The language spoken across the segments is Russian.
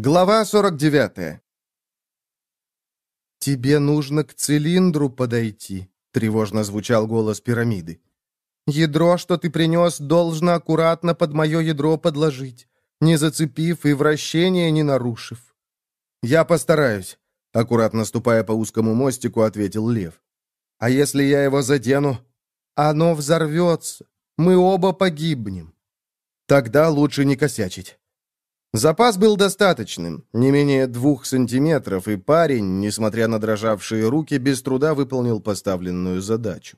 Глава 49 «Тебе нужно к цилиндру подойти», — тревожно звучал голос пирамиды. «Ядро, что ты принес, должно аккуратно под мое ядро подложить, не зацепив и вращение не нарушив». «Я постараюсь», — аккуратно ступая по узкому мостику, ответил Лев. «А если я его задену?» «Оно взорвется. Мы оба погибнем». «Тогда лучше не косячить». Запас был достаточным, не менее двух сантиметров, и парень, несмотря на дрожавшие руки, без труда выполнил поставленную задачу.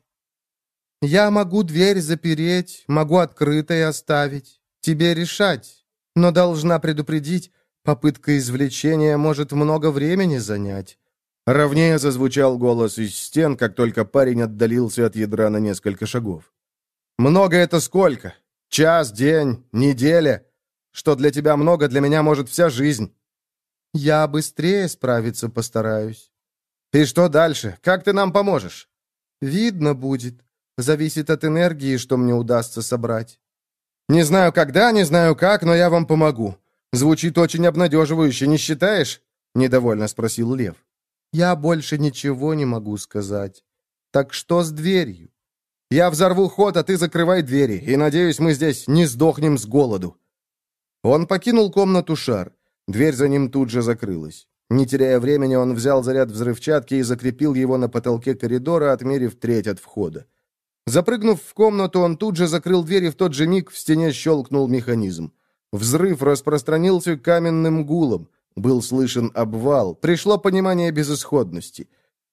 «Я могу дверь запереть, могу открытой оставить. Тебе решать. Но должна предупредить, попытка извлечения может много времени занять». Ровнее зазвучал голос из стен, как только парень отдалился от ядра на несколько шагов. «Много это сколько? Час, день, неделя?» Что для тебя много, для меня может вся жизнь». «Я быстрее справиться постараюсь». «И что дальше? Как ты нам поможешь?» «Видно будет. Зависит от энергии, что мне удастся собрать». «Не знаю когда, не знаю как, но я вам помогу. Звучит очень обнадеживающе, не считаешь?» — недовольно спросил Лев. «Я больше ничего не могу сказать. Так что с дверью?» «Я взорву ход, а ты закрывай двери, и, надеюсь, мы здесь не сдохнем с голоду». Он покинул комнату шар. Дверь за ним тут же закрылась. Не теряя времени, он взял заряд взрывчатки и закрепил его на потолке коридора, отмерив треть от входа. Запрыгнув в комнату, он тут же закрыл дверь, и в тот же миг в стене щелкнул механизм. Взрыв распространился каменным гулом. Был слышен обвал. Пришло понимание безысходности.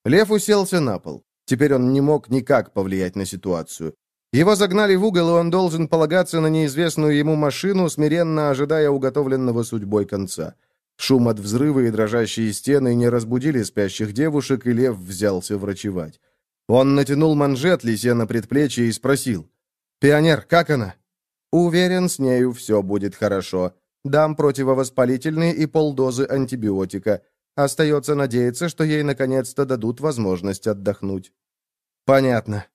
Лев уселся на пол. Теперь он не мог никак повлиять на ситуацию. Его загнали в угол, и он должен полагаться на неизвестную ему машину, смиренно ожидая уготовленного судьбой конца. Шум от взрыва и дрожащие стены не разбудили спящих девушек, и лев взялся врачевать. Он натянул манжет, лися на предплечье, и спросил. «Пионер, как она?» «Уверен, с нею все будет хорошо. Дам противовоспалительные и полдозы антибиотика. Остается надеяться, что ей наконец-то дадут возможность отдохнуть». «Понятно.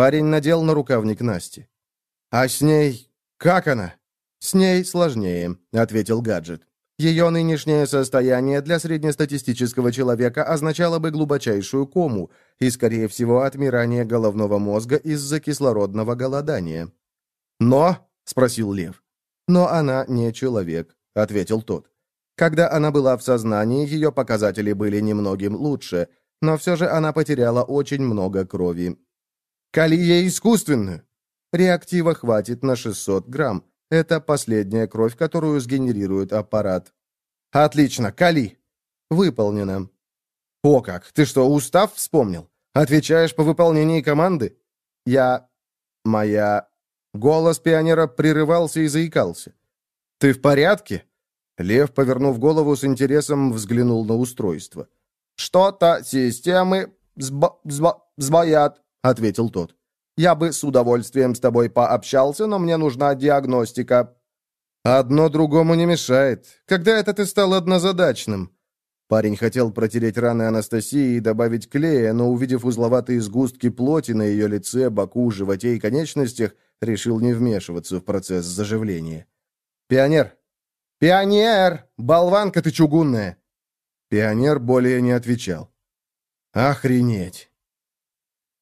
Парень надел на рукавник Насти. «А с ней... как она?» «С ней сложнее», — ответил гаджет. Ее нынешнее состояние для среднестатистического человека означало бы глубочайшую кому и, скорее всего, отмирание головного мозга из-за кислородного голодания. «Но?» — спросил Лев. «Но она не человек», — ответил тот. Когда она была в сознании, ее показатели были немногим лучше, но все же она потеряла очень много крови. Кали ей искусственную. Реактива хватит на 600 грамм. Это последняя кровь, которую сгенерирует аппарат. Отлично, Кали. Выполнено. О как, ты что, устав вспомнил? Отвечаешь по выполнении команды? Я... Моя... Голос пионера прерывался и заикался. «Ты в порядке?» Лев, повернув голову с интересом, взглянул на устройство. «Что-то системы сбо сбо сбоят», — ответил тот. «Я бы с удовольствием с тобой пообщался, но мне нужна диагностика». «Одно другому не мешает. Когда это ты стал однозадачным?» Парень хотел протереть раны Анастасии и добавить клея, но, увидев узловатые сгустки плоти на ее лице, боку, животе и конечностях, решил не вмешиваться в процесс заживления. «Пионер!» «Пионер! Болванка ты чугунная!» Пионер более не отвечал. «Охренеть!»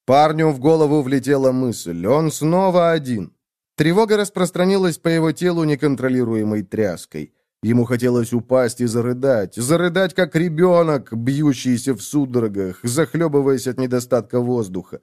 Парню в голову влетела мысль. Он снова один. Тревога распространилась по его телу неконтролируемой тряской. Ему хотелось упасть и зарыдать. Зарыдать, как ребенок, бьющийся в судорогах, захлебываясь от недостатка воздуха.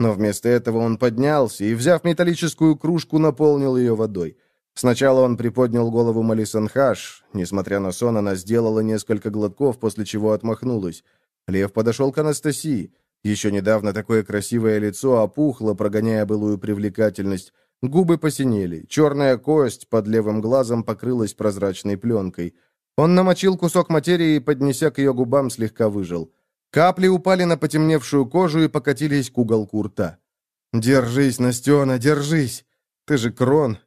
Но вместо этого он поднялся и, взяв металлическую кружку, наполнил ее водой. Сначала он приподнял голову Малисанхаш. Несмотря на сон, она сделала несколько глотков, после чего отмахнулась. Лев подошел к Анастасии. Еще недавно такое красивое лицо опухло, прогоняя былую привлекательность. Губы посинели, черная кость под левым глазом покрылась прозрачной пленкой. Он намочил кусок материи и, поднеся к ее губам, слегка выжил. Капли упали на потемневшую кожу и покатились к уголку рта. «Держись, Настена, держись! Ты же крон!»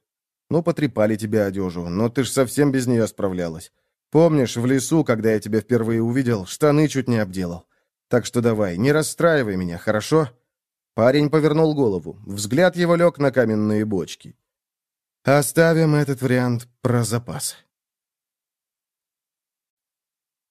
«Ну, потрепали тебе одежу, но ты ж совсем без нее справлялась. Помнишь, в лесу, когда я тебя впервые увидел, штаны чуть не обделал. Так что давай, не расстраивай меня, хорошо?» Парень повернул голову. Взгляд его лег на каменные бочки. «Оставим этот вариант про запас».